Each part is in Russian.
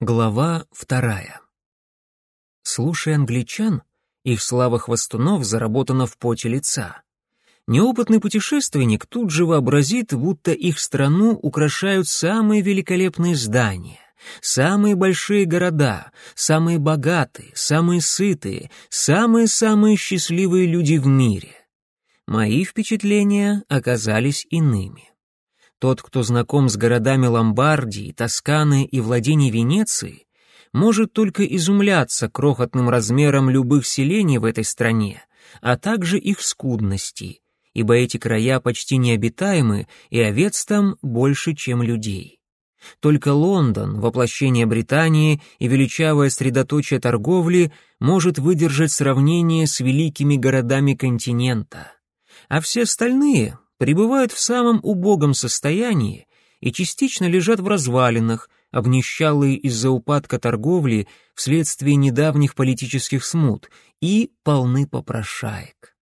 Глава вторая. Слушая англичан, их слава хвостунов заработана в поте лица. Неопытный путешественник тут же вообразит, будто их страну украшают самые великолепные здания, самые большие города, самые богатые, самые сытые, самые-самые счастливые люди в мире. Мои впечатления оказались иными. Тот, кто знаком с городами Ломбардии, Тосканы и владений Венеции, может только изумляться крохотным размером любых селений в этой стране, а также их скудности, ибо эти края почти необитаемы, и овец там больше, чем людей. Только Лондон, воплощение Британии и величавое средоточие торговли, может выдержать сравнение с великими городами континента. А все остальные пребывают в самом убогом состоянии и частично лежат в развалинах, обнищалые из-за упадка торговли вследствие недавних политических смут, и полны попрошаек.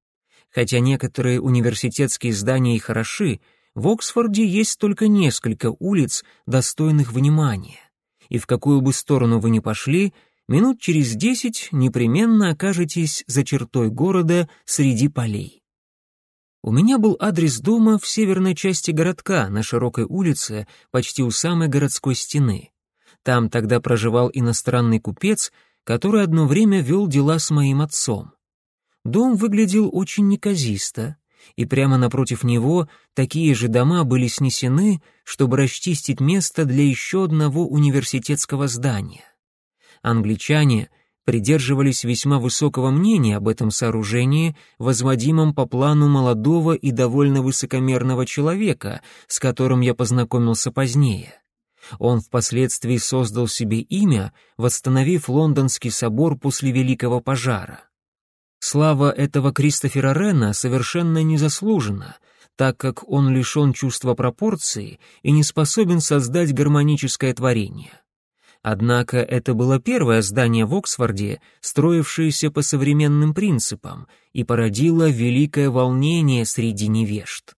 Хотя некоторые университетские здания и хороши, в Оксфорде есть только несколько улиц, достойных внимания. И в какую бы сторону вы ни пошли, минут через десять непременно окажетесь за чертой города среди полей. У меня был адрес дома в северной части городка, на широкой улице, почти у самой городской стены. Там тогда проживал иностранный купец, который одно время вел дела с моим отцом. Дом выглядел очень неказисто, и прямо напротив него такие же дома были снесены, чтобы расчистить место для еще одного университетского здания. Англичане — придерживались весьма высокого мнения об этом сооружении, возводимом по плану молодого и довольно высокомерного человека, с которым я познакомился позднее. Он впоследствии создал себе имя, восстановив лондонский собор после Великого пожара. Слава этого Кристофера Рена совершенно незаслужена, так как он лишен чувства пропорции и не способен создать гармоническое творение. Однако это было первое здание в Оксфорде, строившееся по современным принципам, и породило великое волнение среди невежд.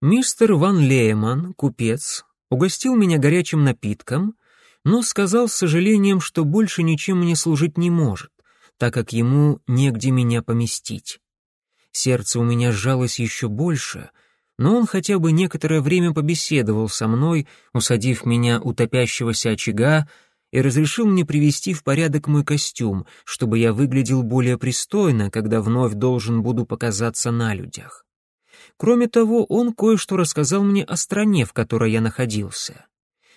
Мистер Ван Лейман, купец, угостил меня горячим напитком, но сказал с сожалением, что больше ничем мне служить не может, так как ему негде меня поместить. Сердце у меня сжалось еще больше — но он хотя бы некоторое время побеседовал со мной, усадив меня у топящегося очага, и разрешил мне привести в порядок мой костюм, чтобы я выглядел более пристойно, когда вновь должен буду показаться на людях. Кроме того, он кое-что рассказал мне о стране, в которой я находился.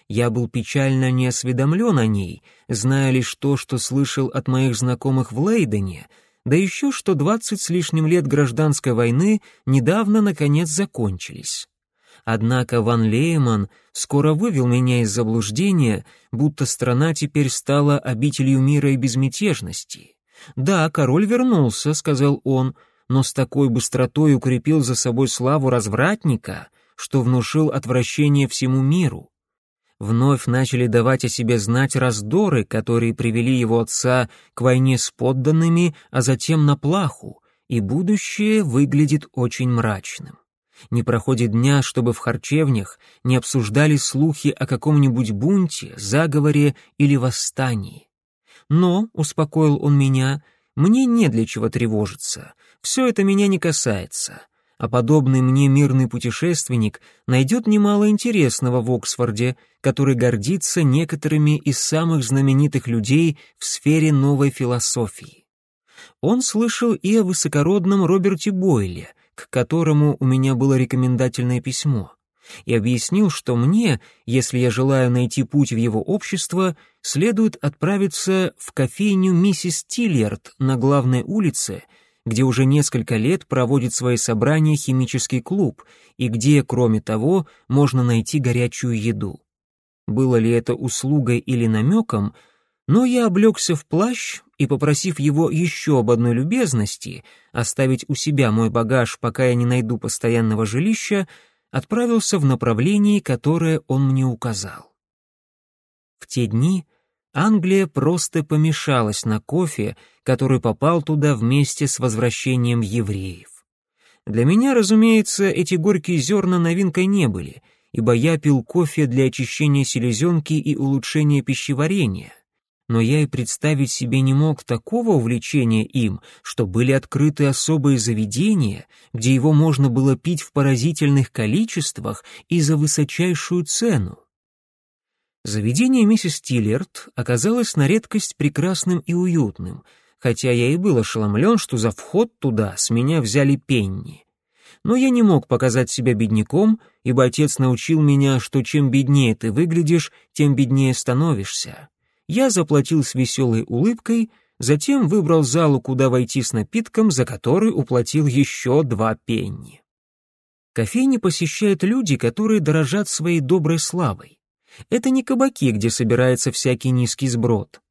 Я был печально не осведомлен о ней, зная лишь то, что слышал от моих знакомых в Лейдене, да еще что двадцать с лишним лет гражданской войны недавно, наконец, закончились. Однако Ван Лейман скоро вывел меня из заблуждения, будто страна теперь стала обителью мира и безмятежности. «Да, король вернулся», — сказал он, но с такой быстротой укрепил за собой славу развратника, что внушил отвращение всему миру вновь начали давать о себе знать раздоры, которые привели его отца к войне с подданными, а затем на плаху, и будущее выглядит очень мрачным. Не проходит дня, чтобы в харчевнях не обсуждали слухи о каком-нибудь бунте, заговоре или восстании. Но, — успокоил он меня, — мне не для чего тревожиться, все это меня не касается а подобный мне мирный путешественник найдет немало интересного в Оксфорде, который гордится некоторыми из самых знаменитых людей в сфере новой философии. Он слышал и о высокородном Роберте Бойле, к которому у меня было рекомендательное письмо, и объяснил, что мне, если я желаю найти путь в его общество, следует отправиться в кофейню миссис Тильярд на главной улице — где уже несколько лет проводит свои собрания химический клуб и где, кроме того, можно найти горячую еду. Было ли это услугой или намеком, но я облегся в плащ и, попросив его еще об одной любезности, оставить у себя мой багаж, пока я не найду постоянного жилища, отправился в направлении, которое он мне указал. В те дни Англия просто помешалась на кофе, который попал туда вместе с возвращением евреев. Для меня, разумеется, эти горькие зерна новинкой не были, ибо я пил кофе для очищения селезенки и улучшения пищеварения. Но я и представить себе не мог такого увлечения им, что были открыты особые заведения, где его можно было пить в поразительных количествах и за высочайшую цену. Заведение миссис Тиллерт оказалось на редкость прекрасным и уютным, хотя я и был ошеломлен, что за вход туда с меня взяли пенни. Но я не мог показать себя бедняком, ибо отец научил меня, что чем беднее ты выглядишь, тем беднее становишься. Я заплатил с веселой улыбкой, затем выбрал залу, куда войти с напитком, за который уплатил еще два пенни. Кофейни посещают люди, которые дорожат своей доброй славой. Это не кабаки, где собирается всякий низкий сброд.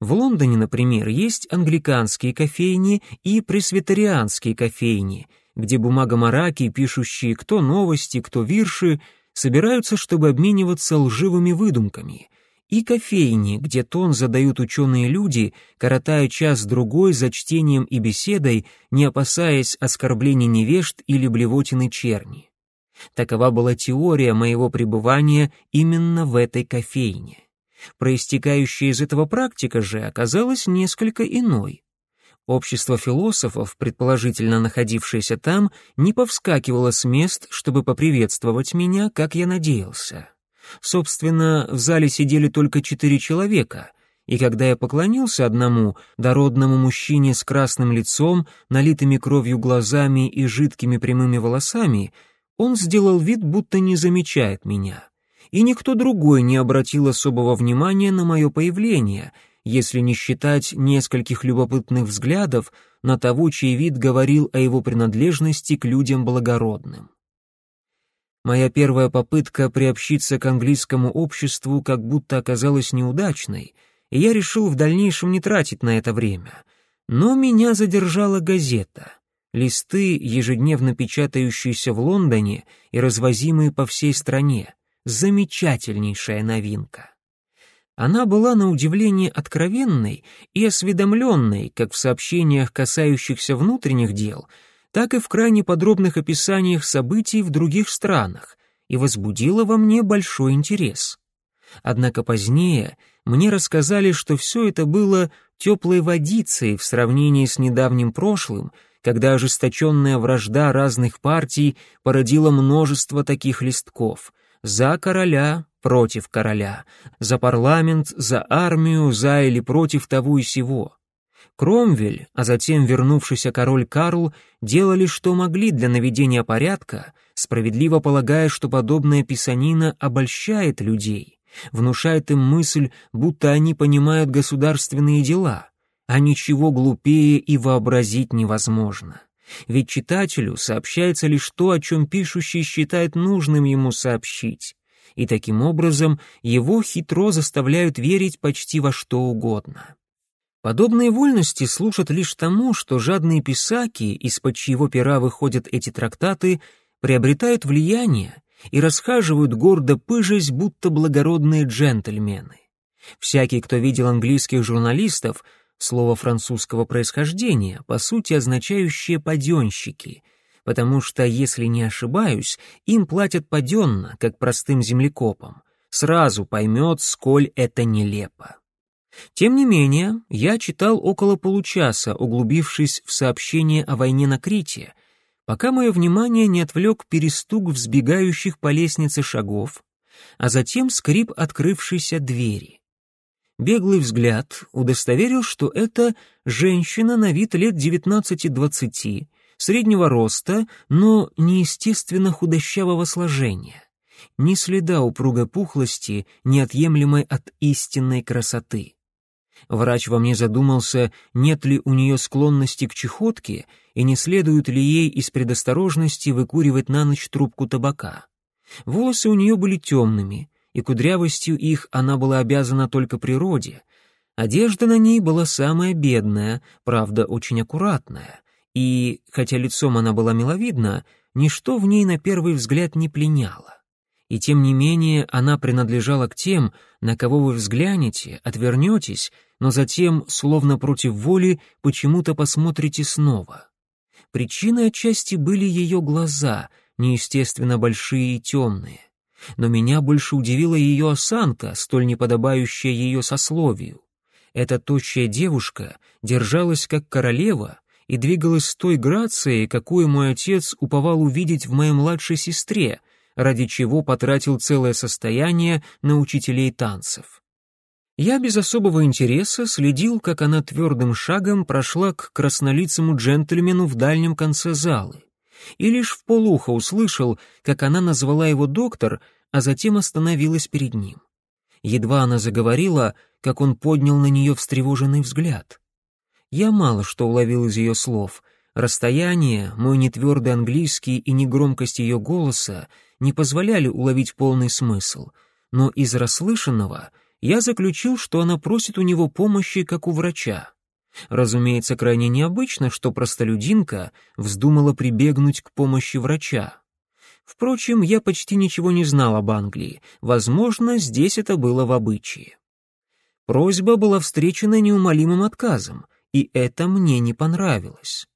В Лондоне, например, есть англиканские кофейни и пресвитерианские кофейни, где бумагомараки, пишущие кто новости, кто вирши, собираются, чтобы обмениваться лживыми выдумками, и кофейни, где тон задают ученые люди, коротая час-другой за чтением и беседой, не опасаясь оскорблений невежд или блевотины черни. Такова была теория моего пребывания именно в этой кофейне. Проистекающая из этого практика же оказалась несколько иной. Общество философов, предположительно находившееся там, не повскакивало с мест, чтобы поприветствовать меня, как я надеялся. Собственно, в зале сидели только четыре человека, и когда я поклонился одному, дородному мужчине с красным лицом, налитыми кровью глазами и жидкими прямыми волосами, он сделал вид, будто не замечает меня. И никто другой не обратил особого внимания на мое появление, если не считать нескольких любопытных взглядов на того, чей вид говорил о его принадлежности к людям благородным. Моя первая попытка приобщиться к английскому обществу как будто оказалась неудачной, и я решил в дальнейшем не тратить на это время. Но меня задержала газета — листы, ежедневно печатающиеся в Лондоне и развозимые по всей стране. Замечательнейшая новинка. Она была на удивление откровенной и осведомленной как в сообщениях, касающихся внутренних дел, так и в крайне подробных описаниях событий в других странах, и возбудила во мне большой интерес. Однако позднее мне рассказали, что все это было теплой водицей в сравнении с недавним прошлым, когда ожесточенная вражда разных партий породила множество таких листков «За короля», «Против короля», «За парламент», «За армию», «За или против того и сего». Кромвель, а затем вернувшийся король Карл, делали, что могли для наведения порядка, справедливо полагая, что подобная писанина обольщает людей, внушает им мысль, будто они понимают государственные дела — а ничего глупее и вообразить невозможно. Ведь читателю сообщается лишь то, о чем пишущий считает нужным ему сообщить, и таким образом его хитро заставляют верить почти во что угодно. Подобные вольности служат лишь тому, что жадные писаки, из-под чьего пера выходят эти трактаты, приобретают влияние и расхаживают гордо пыжась, будто благородные джентльмены. Всякий, кто видел английских журналистов, слово французского происхождения, по сути означающее «паденщики», потому что, если не ошибаюсь, им платят паденно, как простым землекопам, сразу поймет, сколь это нелепо. Тем не менее, я читал около получаса, углубившись в сообщение о войне на Крите, пока мое внимание не отвлек перестук взбегающих по лестнице шагов, а затем скрип открывшейся двери. Беглый взгляд удостоверил, что это женщина на вид лет 19-20, среднего роста, но неестественно худощавого сложения. Ни следа упругой пухлости, неотъемлемой от истинной красоты. Врач во мне задумался, нет ли у нее склонности к чехотке и не следует ли ей из предосторожности выкуривать на ночь трубку табака. Волосы у нее были темными, и кудрявостью их она была обязана только природе. Одежда на ней была самая бедная, правда, очень аккуратная, и, хотя лицом она была миловидна, ничто в ней на первый взгляд не пленяло. И тем не менее она принадлежала к тем, на кого вы взглянете, отвернетесь, но затем, словно против воли, почему-то посмотрите снова. Причиной отчасти были ее глаза, неестественно большие и темные. Но меня больше удивила ее осанка, столь неподобающая ее сословию. Эта тощая девушка держалась как королева и двигалась с той грацией, какую мой отец уповал увидеть в моей младшей сестре, ради чего потратил целое состояние на учителей танцев. Я без особого интереса следил, как она твердым шагом прошла к краснолицему джентльмену в дальнем конце залы, и лишь в полухо услышал, как она назвала его доктор, а затем остановилась перед ним. Едва она заговорила, как он поднял на нее встревоженный взгляд. Я мало что уловил из ее слов. Расстояние, мой нетвердый английский и негромкость ее голоса не позволяли уловить полный смысл, но из расслышанного — я заключил, что она просит у него помощи, как у врача. Разумеется, крайне необычно, что простолюдинка вздумала прибегнуть к помощи врача. Впрочем, я почти ничего не знал об Англии, возможно, здесь это было в обычае. Просьба была встречена неумолимым отказом, и это мне не понравилось.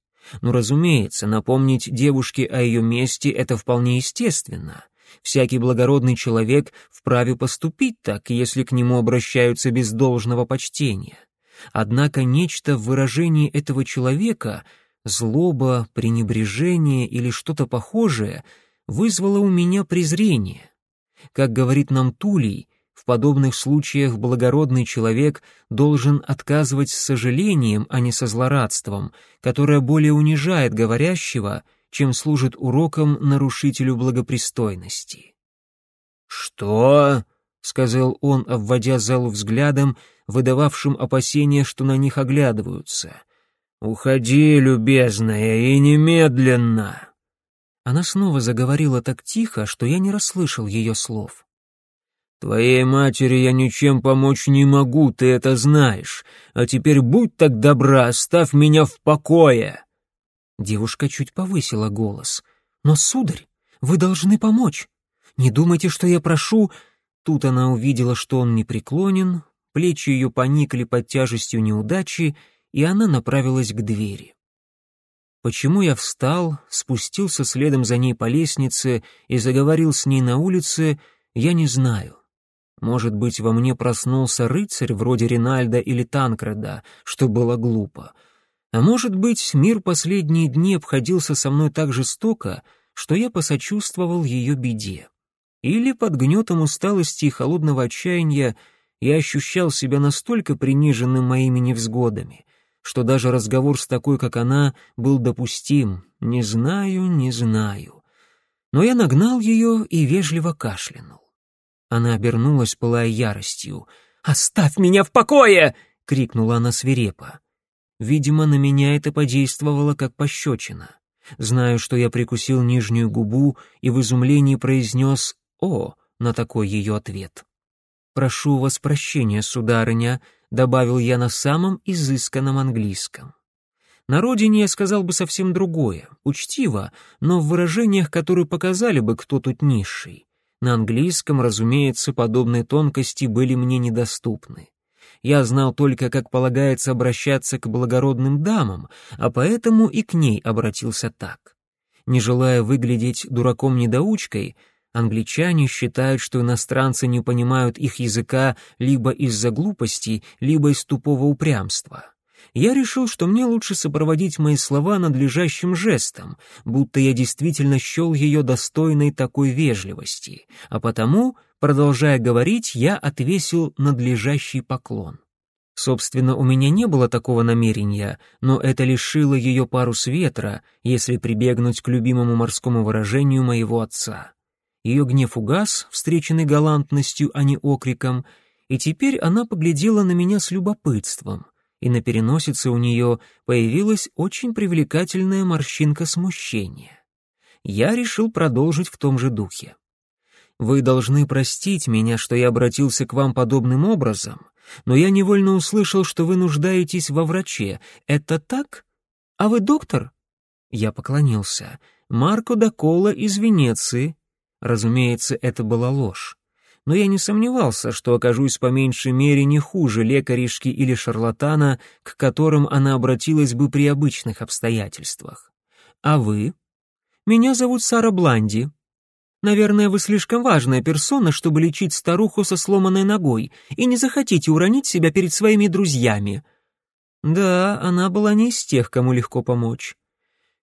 Но, разумеется, напомнить девушке о ее месте — это вполне естественно. Всякий благородный человек вправе поступить так, если к нему обращаются без должного почтения. Однако нечто в выражении этого человека, злоба, пренебрежение или что-то похожее, вызвало у меня презрение. Как говорит нам Тулей, в подобных случаях благородный человек должен отказывать с сожалением, а не со злорадством, которое более унижает говорящего — чем служит уроком нарушителю благопристойности. «Что?» — сказал он, обводя залу взглядом, выдававшим опасение, что на них оглядываются. «Уходи, любезная, и немедленно!» Она снова заговорила так тихо, что я не расслышал ее слов. «Твоей матери я ничем помочь не могу, ты это знаешь. А теперь будь так добра, оставь меня в покое!» Девушка чуть повысила голос. «Но, сударь, вы должны помочь. Не думайте, что я прошу...» Тут она увидела, что он не преклонен, плечи ее поникли под тяжестью неудачи, и она направилась к двери. Почему я встал, спустился следом за ней по лестнице и заговорил с ней на улице, я не знаю. Может быть, во мне проснулся рыцарь вроде Ринальда или Танкреда, что было глупо — а может быть, мир последние дни обходился со мной так жестоко, что я посочувствовал ее беде. Или под гнетом усталости и холодного отчаяния я ощущал себя настолько приниженным моими невзгодами, что даже разговор с такой, как она, был допустим. Не знаю, не знаю. Но я нагнал ее и вежливо кашлянул. Она обернулась, пылая яростью. «Оставь меня в покое!» — крикнула она свирепо. Видимо, на меня это подействовало как пощечина. Знаю, что я прикусил нижнюю губу и в изумлении произнес «О» на такой ее ответ. «Прошу вас прощения, сударыня», — добавил я на самом изысканном английском. На родине я сказал бы совсем другое, учтиво, но в выражениях, которые показали бы, кто тут низший. На английском, разумеется, подобные тонкости были мне недоступны я знал только, как полагается обращаться к благородным дамам, а поэтому и к ней обратился так. Не желая выглядеть дураком-недоучкой, англичане считают, что иностранцы не понимают их языка либо из-за глупости, либо из тупого упрямства. Я решил, что мне лучше сопроводить мои слова надлежащим жестом, будто я действительно счел ее достойной такой вежливости, а потому Продолжая говорить, я отвесил надлежащий поклон. Собственно, у меня не было такого намерения, но это лишило ее парус ветра, если прибегнуть к любимому морскому выражению моего отца. Ее гнев угас, встреченный галантностью, а не окриком, и теперь она поглядела на меня с любопытством, и на переносице у нее появилась очень привлекательная морщинка смущения. Я решил продолжить в том же духе. Вы должны простить меня, что я обратился к вам подобным образом, но я невольно услышал, что вы нуждаетесь во враче. Это так? А вы доктор?» Я поклонился. «Марко Дакола из Венеции». Разумеется, это была ложь. Но я не сомневался, что окажусь по меньшей мере не хуже лекаришки или шарлатана, к которым она обратилась бы при обычных обстоятельствах. «А вы?» «Меня зовут Сара Бланди», Наверное, вы слишком важная персона, чтобы лечить старуху со сломанной ногой, и не захотите уронить себя перед своими друзьями». Да, она была не из тех, кому легко помочь.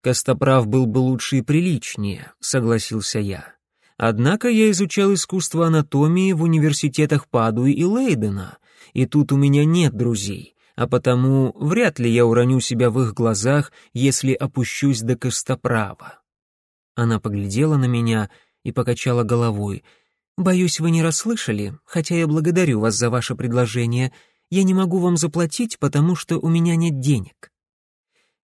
Костоправ был бы лучше и приличнее, согласился я. Однако я изучал искусство анатомии в университетах Падуи и Лейдена, и тут у меня нет друзей, а потому вряд ли я уроню себя в их глазах, если опущусь до костоправа. Она поглядела на меня и покачала головой. «Боюсь, вы не расслышали, хотя я благодарю вас за ваше предложение. Я не могу вам заплатить, потому что у меня нет денег».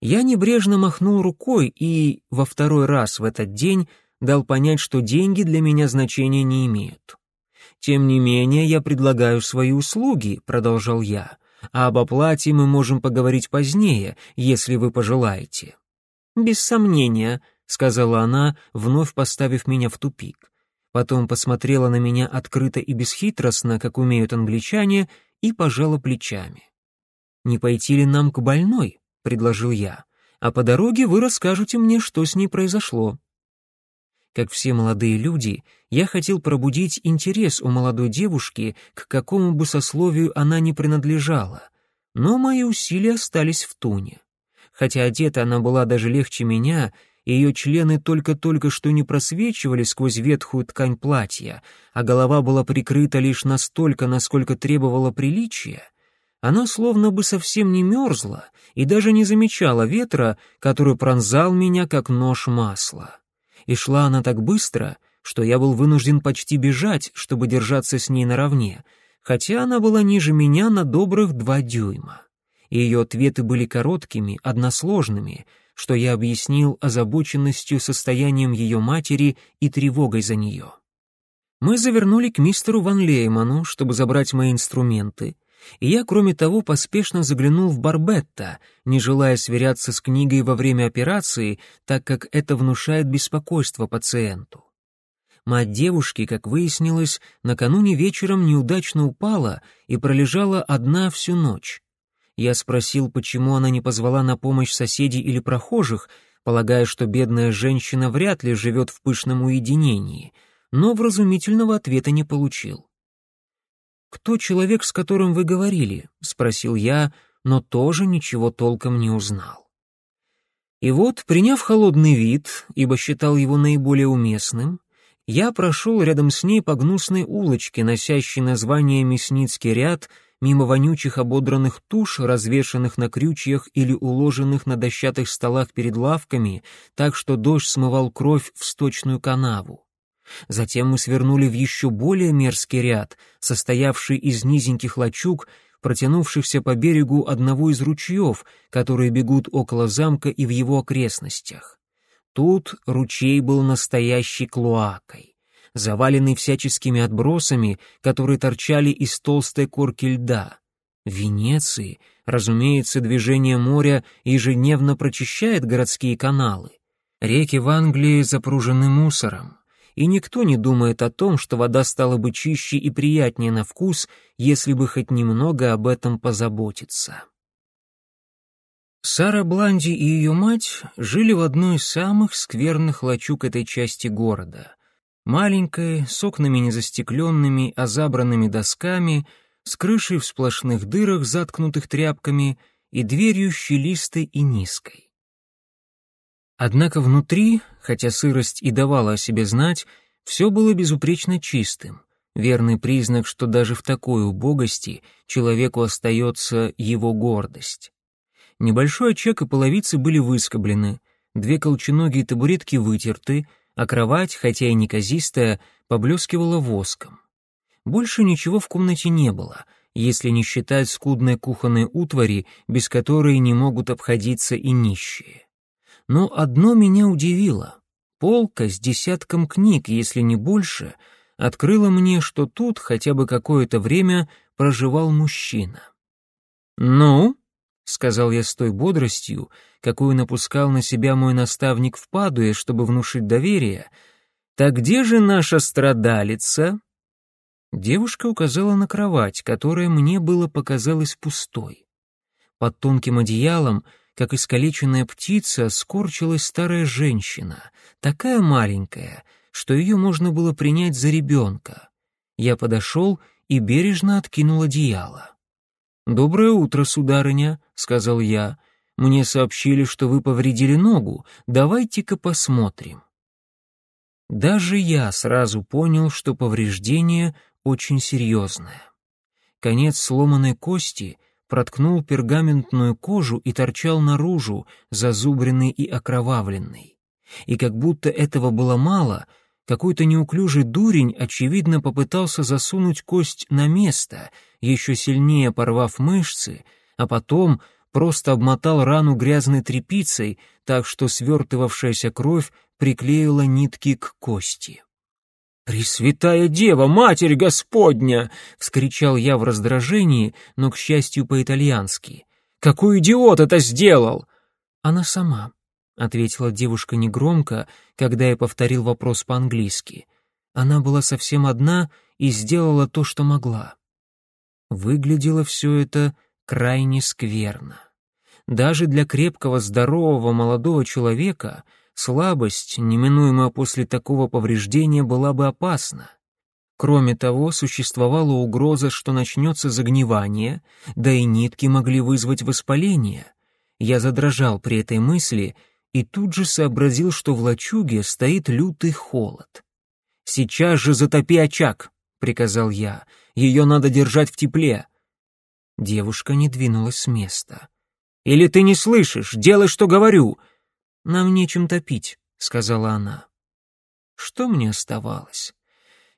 Я небрежно махнул рукой и во второй раз в этот день дал понять, что деньги для меня значения не имеют. «Тем не менее, я предлагаю свои услуги», — продолжал я, «а об оплате мы можем поговорить позднее, если вы пожелаете». «Без сомнения», — сказала она, вновь поставив меня в тупик. Потом посмотрела на меня открыто и бесхитростно, как умеют англичане, и пожала плечами. «Не пойти ли нам к больной?» — предложил я. «А по дороге вы расскажете мне, что с ней произошло». Как все молодые люди, я хотел пробудить интерес у молодой девушки, к какому бы сословию она ни принадлежала, но мои усилия остались в туне. Хотя одета она была даже легче меня, и ее члены только-только что не просвечивали сквозь ветхую ткань платья, а голова была прикрыта лишь настолько, насколько требовало приличия, она словно бы совсем не мерзла и даже не замечала ветра, который пронзал меня, как нож масла и шла она так быстро, что я был вынужден почти бежать, чтобы держаться с ней наравне, хотя она была ниже меня на добрых два дюйма. Ее ответы были короткими, односложными, что я объяснил озабоченностью состоянием ее матери и тревогой за нее. Мы завернули к мистеру Ван Лейману, чтобы забрать мои инструменты, и я, кроме того, поспешно заглянул в Барбетта, не желая сверяться с книгой во время операции, так как это внушает беспокойство пациенту. Мать девушки, как выяснилось, накануне вечером неудачно упала и пролежала одна всю ночь. Я спросил, почему она не позвала на помощь соседей или прохожих, полагая, что бедная женщина вряд ли живет в пышном уединении, но вразумительного ответа не получил. «Кто человек, с которым вы говорили?» — спросил я, но тоже ничего толком не узнал. И вот, приняв холодный вид, ибо считал его наиболее уместным, я прошел рядом с ней по гнусной улочке, носящей название «Мясницкий ряд», мимо вонючих ободранных туш, развешанных на крючьях или уложенных на дощатых столах перед лавками, так что дождь смывал кровь в сточную канаву. Затем мы свернули в еще более мерзкий ряд, состоявший из низеньких лачуг, протянувшихся по берегу одного из ручьев, которые бегут около замка и в его окрестностях. Тут ручей был настоящей клоакой, заваленный всяческими отбросами, которые торчали из толстой корки льда. В Венеции, разумеется, движение моря ежедневно прочищает городские каналы. Реки в Англии запружены мусором и никто не думает о том, что вода стала бы чище и приятнее на вкус, если бы хоть немного об этом позаботиться. Сара Бланди и ее мать жили в одной из самых скверных лачуг этой части города. Маленькой, с окнами незастекленными, а забранными досками, с крышей в сплошных дырах, заткнутых тряпками, и дверью щелистой и низкой. Однако внутри, хотя сырость и давала о себе знать, все было безупречно чистым, верный признак, что даже в такой убогости человеку остается его гордость. Небольшой очаг и половицы были выскоблены, две колченогие табуретки вытерты, а кровать, хотя и неказистая, поблескивала воском. Больше ничего в комнате не было, если не считать скудной кухонной утвари, без которой не могут обходиться и нищие. Но одно меня удивило. Полка с десятком книг, если не больше, открыла мне, что тут хотя бы какое-то время проживал мужчина. «Ну?» — сказал я с той бодростью, какую напускал на себя мой наставник в Падуе, чтобы внушить доверие. «Так где же наша страдалица?» Девушка указала на кровать, которая мне было показалась пустой. Под тонким одеялом — как искалеченная птица, скорчилась старая женщина, такая маленькая, что ее можно было принять за ребенка. Я подошел и бережно откинул одеяло. «Доброе утро, сударыня», — сказал я. «Мне сообщили, что вы повредили ногу. Давайте-ка посмотрим». Даже я сразу понял, что повреждение очень серьезное. Конец сломанной кости проткнул пергаментную кожу и торчал наружу, зазубренный и окровавленный. И как будто этого было мало, какой-то неуклюжий дурень, очевидно, попытался засунуть кость на место, еще сильнее порвав мышцы, а потом просто обмотал рану грязной тряпицей, так что свертывавшаяся кровь приклеила нитки к кости. «Пресвятая Дева, Матерь Господня!» — вскричал я в раздражении, но, к счастью, по-итальянски. «Какой идиот это сделал?» «Она сама», — ответила девушка негромко, когда я повторил вопрос по-английски. Она была совсем одна и сделала то, что могла. Выглядело все это крайне скверно. Даже для крепкого, здорового молодого человека — Слабость, неминуемая после такого повреждения, была бы опасна. Кроме того, существовала угроза, что начнется загнивание, да и нитки могли вызвать воспаление. Я задрожал при этой мысли и тут же сообразил, что в лачуге стоит лютый холод. «Сейчас же затопи очаг!» — приказал я. «Ее надо держать в тепле!» Девушка не двинулась с места. «Или ты не слышишь? Делай, что говорю!» «Нам нечем топить», — сказала она. Что мне оставалось?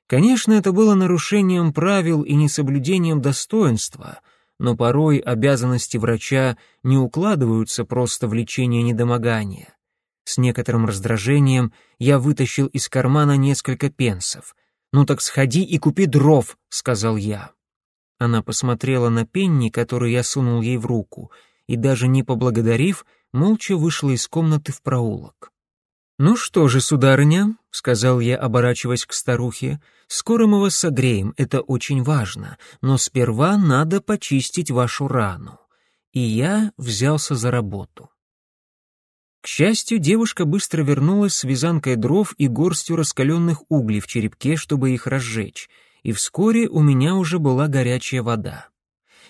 Конечно, это было нарушением правил и несоблюдением достоинства, но порой обязанности врача не укладываются просто в лечение недомогания. С некоторым раздражением я вытащил из кармана несколько пенсов. «Ну так сходи и купи дров», — сказал я. Она посмотрела на пенни, который я сунул ей в руку, и даже не поблагодарив, молча вышла из комнаты в проулок. «Ну что же, сударыня», — сказал я, оборачиваясь к старухе, — «скоро мы вас согреем, это очень важно, но сперва надо почистить вашу рану». И я взялся за работу. К счастью, девушка быстро вернулась с вязанкой дров и горстью раскаленных углей в черепке, чтобы их разжечь, и вскоре у меня уже была горячая вода.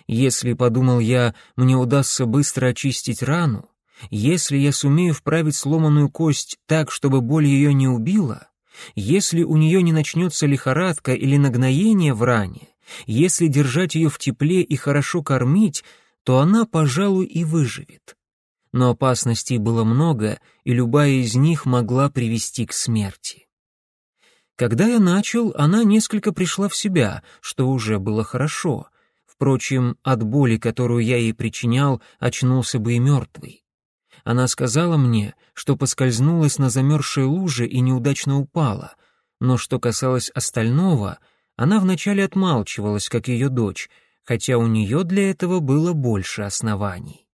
Если, подумал я, мне удастся быстро очистить рану, если я сумею вправить сломанную кость так, чтобы боль ее не убила, если у нее не начнется лихорадка или нагноение в ране, если держать ее в тепле и хорошо кормить, то она, пожалуй, и выживет. Но опасностей было много, и любая из них могла привести к смерти. Когда я начал, она несколько пришла в себя, что уже было хорошо. Впрочем, от боли, которую я ей причинял, очнулся бы и мертвый. Она сказала мне, что поскользнулась на замерзшей луже и неудачно упала, но что касалось остального, она вначале отмалчивалась, как ее дочь, хотя у нее для этого было больше оснований.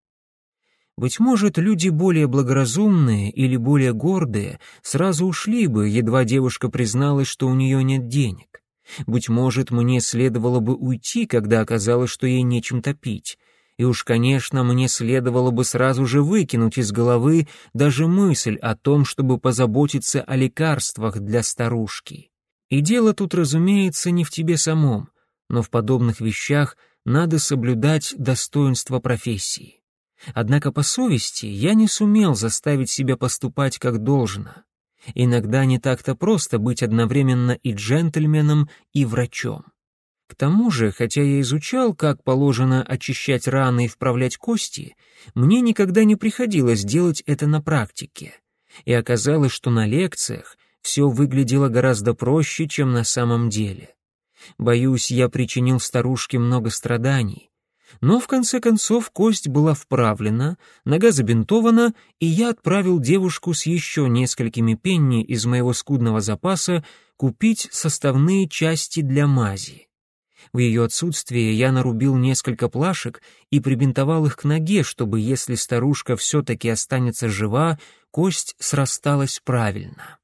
Быть может, люди более благоразумные или более гордые сразу ушли бы, едва девушка призналась, что у нее нет денег. Быть может, мне следовало бы уйти, когда оказалось, что ей нечем топить и уж, конечно, мне следовало бы сразу же выкинуть из головы даже мысль о том, чтобы позаботиться о лекарствах для старушки. И дело тут, разумеется, не в тебе самом, но в подобных вещах надо соблюдать достоинство профессии. Однако по совести я не сумел заставить себя поступать как должно. Иногда не так-то просто быть одновременно и джентльменом, и врачом. К тому же, хотя я изучал, как положено очищать раны и вправлять кости, мне никогда не приходилось делать это на практике. И оказалось, что на лекциях все выглядело гораздо проще, чем на самом деле. Боюсь, я причинил старушке много страданий. Но в конце концов кость была вправлена, нога забинтована, и я отправил девушку с еще несколькими пенни из моего скудного запаса купить составные части для мази. В ее отсутствие я нарубил несколько плашек и прибинтовал их к ноге, чтобы, если старушка все-таки останется жива, кость срасталась правильно.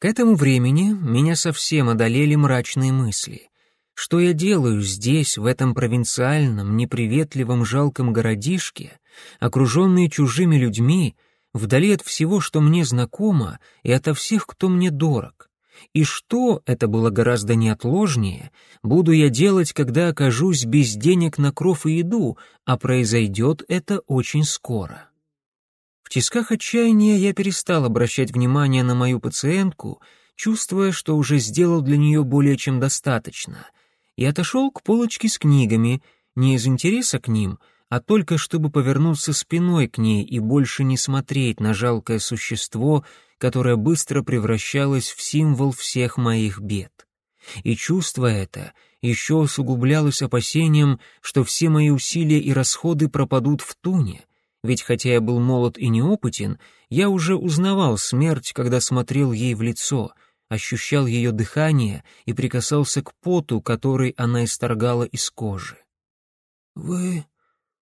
К этому времени меня совсем одолели мрачные мысли. Что я делаю здесь, в этом провинциальном, неприветливом, жалком городишке, окруженный чужими людьми, вдали от всего, что мне знакомо, и ото всех, кто мне дорог. И что, это было гораздо неотложнее, буду я делать, когда окажусь без денег на кров и еду, а произойдет это очень скоро. В тисках отчаяния я перестал обращать внимание на мою пациентку, чувствуя, что уже сделал для нее более чем достаточно, и отошел к полочке с книгами, не из интереса к ним, а только чтобы повернуться спиной к ней и больше не смотреть на жалкое существо, которое быстро превращалось в символ всех моих бед. И чувство это еще усугублялось опасением, что все мои усилия и расходы пропадут в туне, ведь хотя я был молод и неопытен, я уже узнавал смерть, когда смотрел ей в лицо, ощущал ее дыхание и прикасался к поту, который она исторгала из кожи. «Вы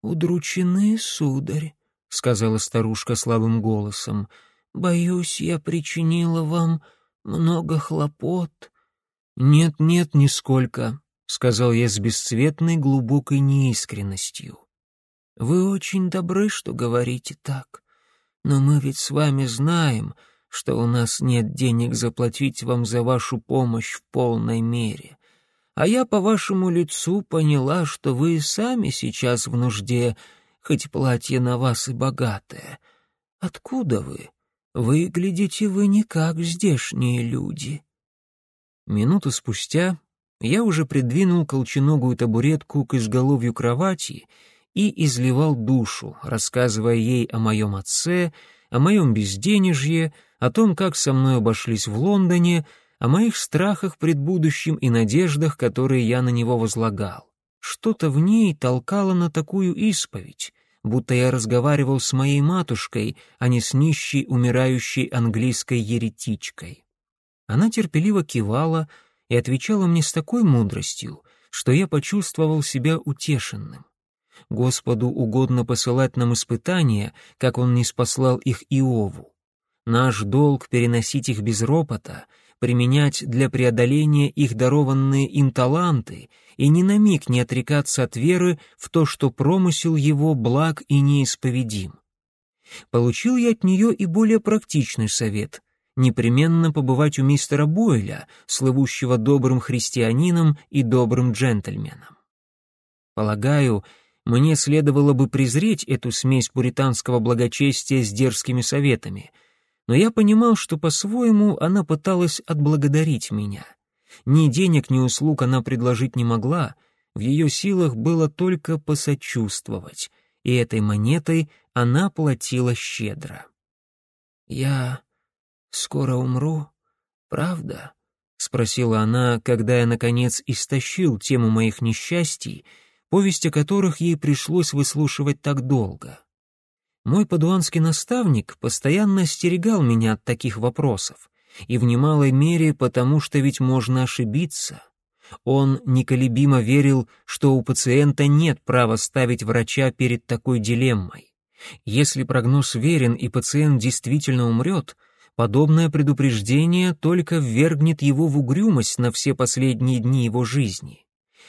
удручены, сударь?» — сказала старушка слабым голосом. «Боюсь, я причинила вам много хлопот». «Нет-нет, нисколько», — сказал я с бесцветной глубокой неискренностью. «Вы очень добры, что говорите так, но мы ведь с вами знаем, что у нас нет денег заплатить вам за вашу помощь в полной мере. А я по вашему лицу поняла, что вы и сами сейчас в нужде, хоть платье на вас и богатое. Откуда вы? Выглядите вы не как здешние люди». Минуту спустя я уже придвинул колченогую табуретку к изголовью кровати и изливал душу, рассказывая ей о моем отце, о моем безденежье, о том, как со мной обошлись в Лондоне, о моих страхах пред будущим и надеждах, которые я на него возлагал. Что-то в ней толкало на такую исповедь, будто я разговаривал с моей матушкой, а не с нищей, умирающей английской еретичкой. Она терпеливо кивала и отвечала мне с такой мудростью, что я почувствовал себя утешенным. Господу угодно посылать нам испытания, как Он не спаслал их Иову. Наш долг — переносить их без ропота, применять для преодоления их дарованные им таланты и ни на миг не отрекаться от веры в то, что промысел его благ и неисповедим. Получил я от нее и более практичный совет — непременно побывать у мистера Бойля, слывущего добрым христианином и добрым джентльменом. Полагаю, мне следовало бы презреть эту смесь пуританского благочестия с дерзкими советами, но я понимал, что по-своему она пыталась отблагодарить меня. Ни денег, ни услуг она предложить не могла, в ее силах было только посочувствовать, и этой монетой она платила щедро. «Я скоро умру, правда?» — спросила она, когда я, наконец, истощил тему моих несчастий повесть о которых ей пришлось выслушивать так долго. Мой падуанский наставник постоянно остерегал меня от таких вопросов, и в немалой мере потому, что ведь можно ошибиться. Он неколебимо верил, что у пациента нет права ставить врача перед такой дилеммой. Если прогноз верен и пациент действительно умрет, подобное предупреждение только ввергнет его в угрюмость на все последние дни его жизни.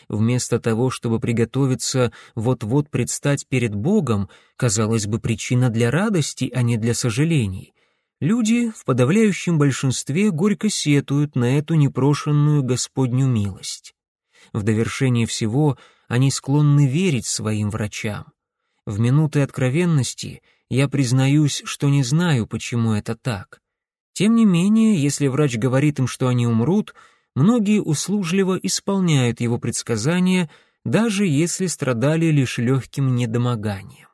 Вместо того, чтобы приготовиться вот-вот предстать перед Богом, казалось бы, причина для радости, а не для сожалений. Люди в подавляющем большинстве горько сетуют на эту непрошенную Господню милость. В довершение всего они склонны верить своим врачам. В минуты откровенности я признаюсь, что не знаю, почему это так. Тем не менее, если врач говорит им, что они умрут, многие услужливо исполняют его предсказания, даже если страдали лишь легким недомоганием.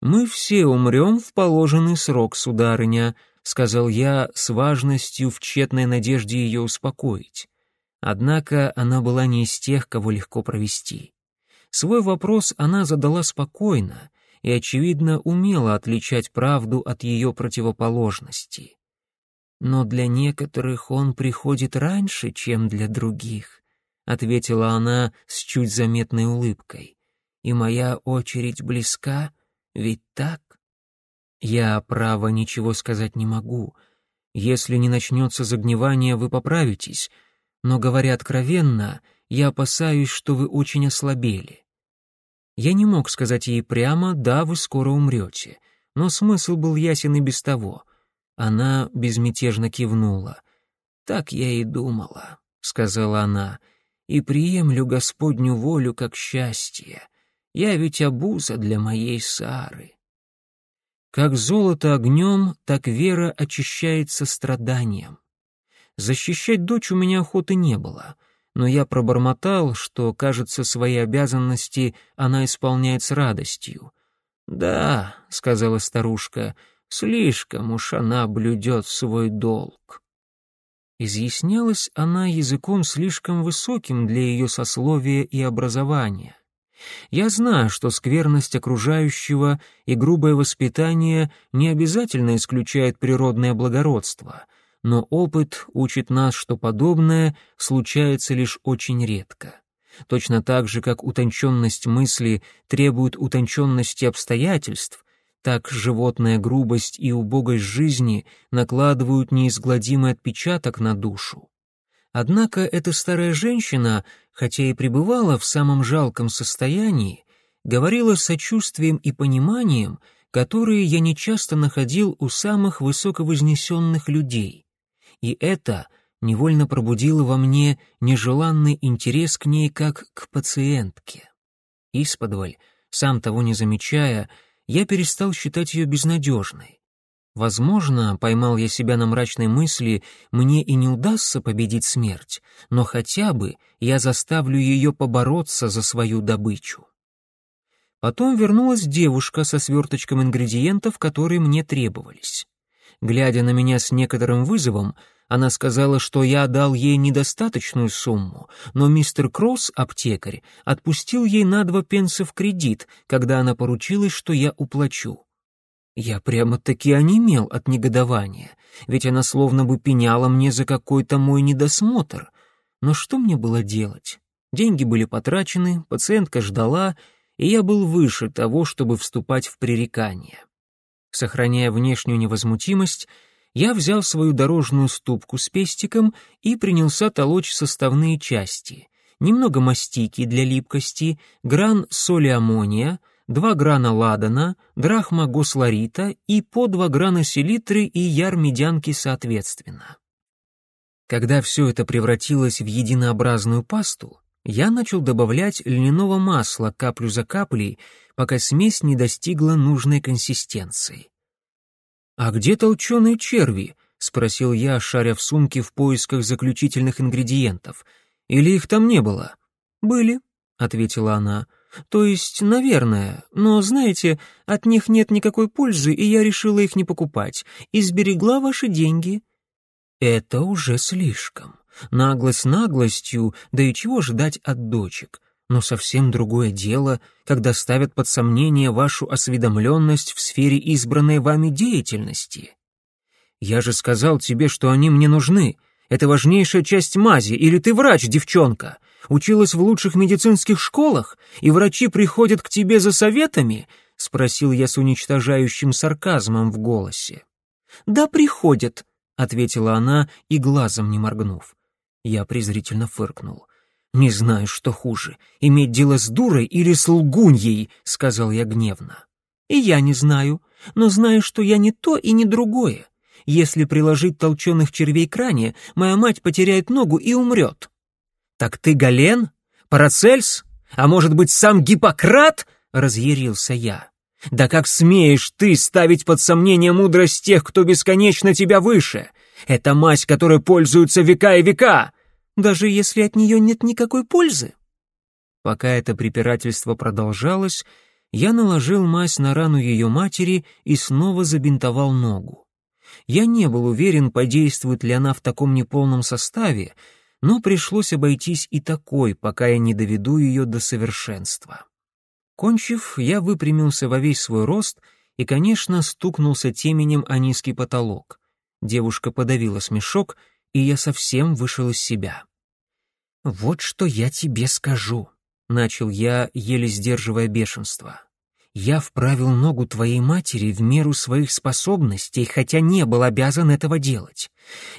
«Мы все умрем в положенный срок, сударыня», — сказал я с важностью в тщетной надежде ее успокоить. Однако она была не из тех, кого легко провести. Свой вопрос она задала спокойно и, очевидно, умела отличать правду от ее противоположности но для некоторых он приходит раньше, чем для других», — ответила она с чуть заметной улыбкой. «И моя очередь близка, ведь так?» «Я, право, ничего сказать не могу. Если не начнется загнивание, вы поправитесь, но, говоря откровенно, я опасаюсь, что вы очень ослабели». Я не мог сказать ей прямо «да, вы скоро умрете», но смысл был ясен и без того. Она безмятежно кивнула. «Так я и думала», — сказала она, — «и приемлю Господню волю как счастье. Я ведь обуза для моей Сары». Как золото огнем, так вера очищается страданием. Защищать дочь у меня охоты не было, но я пробормотал, что, кажется, свои обязанности она исполняет с радостью. «Да», — сказала старушка, — «слишком уж она блюдет свой долг». Изъяснялась она языком слишком высоким для ее сословия и образования. Я знаю, что скверность окружающего и грубое воспитание не обязательно исключает природное благородство, но опыт учит нас, что подобное случается лишь очень редко. Точно так же, как утонченность мысли требует утонченности обстоятельств, так животная грубость и убогость жизни накладывают неизгладимый отпечаток на душу. Однако эта старая женщина, хотя и пребывала в самом жалком состоянии, говорила с сочувствием и пониманием, которые я нечасто находил у самых высоковознесенных людей. И это невольно пробудило во мне нежеланный интерес к ней как к пациентке. Исподволь, сам того не замечая, я перестал считать ее безнадежной. Возможно, поймал я себя на мрачной мысли, мне и не удастся победить смерть, но хотя бы я заставлю ее побороться за свою добычу. Потом вернулась девушка со сверточком ингредиентов, которые мне требовались. Глядя на меня с некоторым вызовом, она сказала, что я дал ей недостаточную сумму, но мистер Кросс, аптекарь, отпустил ей на два пенса в кредит, когда она поручилась, что я уплачу. Я прямо-таки онемел от негодования, ведь она словно бы пеняла мне за какой-то мой недосмотр. Но что мне было делать? Деньги были потрачены, пациентка ждала, и я был выше того, чтобы вступать в пререкание. Сохраняя внешнюю невозмутимость, я взял свою дорожную ступку с пестиком и принялся толочь составные части. Немного мастики для липкости, гран соли аммония — 2 грана ладана, драхма гослорита и по 2 грана селитры и яр медянки соответственно. Когда все это превратилось в единообразную пасту, я начал добавлять льняного масла каплю за каплей, пока смесь не достигла нужной консистенции. «А где толченые черви?» — спросил я, шаря в сумке в поисках заключительных ингредиентов. «Или их там не было?» «Были», — ответила она. То есть, наверное, но, знаете, от них нет никакой пользы, и я решила их не покупать, и сберегла ваши деньги». «Это уже слишком. Наглость наглостью, да и чего ждать от дочек? Но совсем другое дело, когда ставят под сомнение вашу осведомленность в сфере избранной вами деятельности. Я же сказал тебе, что они мне нужны. Это важнейшая часть мази, или ты врач, девчонка?» Училась в лучших медицинских школах, и врачи приходят к тебе за советами?» — спросил я с уничтожающим сарказмом в голосе. «Да, приходят», — ответила она и глазом не моргнув. Я презрительно фыркнул. «Не знаю, что хуже, иметь дело с дурой или с лгуньей», — сказал я гневно. «И я не знаю, но знаю, что я не то и не другое. Если приложить толченых червей к ране, моя мать потеряет ногу и умрет». «Так ты Гален? Парацельс? А может быть, сам Гиппократ?» — разъярился я. «Да как смеешь ты ставить под сомнение мудрость тех, кто бесконечно тебя выше? Это мазь, которой пользуются века и века, даже если от нее нет никакой пользы». Пока это препирательство продолжалось, я наложил мазь на рану ее матери и снова забинтовал ногу. Я не был уверен, подействует ли она в таком неполном составе, но пришлось обойтись и такой, пока я не доведу ее до совершенства. Кончив, я выпрямился во весь свой рост и, конечно, стукнулся теменем о низкий потолок. Девушка подавила смешок, и я совсем вышел из себя. «Вот что я тебе скажу», — начал я, еле сдерживая бешенство я вправил ногу твоей матери в меру своих способностей, хотя не был обязан этого делать.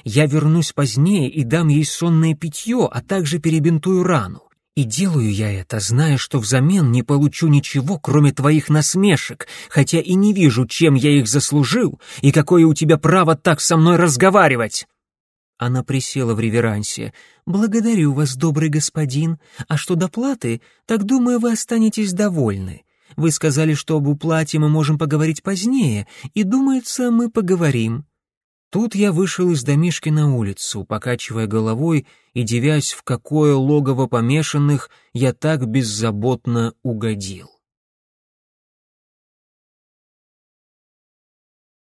Я вернусь позднее и дам ей сонное питье, а также перебинтую рану. И делаю я это, зная, что взамен не получу ничего, кроме твоих насмешек, хотя и не вижу, чем я их заслужил, и какое у тебя право так со мной разговаривать. Она присела в реверансе. «Благодарю вас, добрый господин. А что до платы, так, думаю, вы останетесь довольны. Вы сказали, что об уплате мы можем поговорить позднее, и, думается, мы поговорим. Тут я вышел из домишки на улицу, покачивая головой и девясь, в какое логово помешанных я так беззаботно угодил.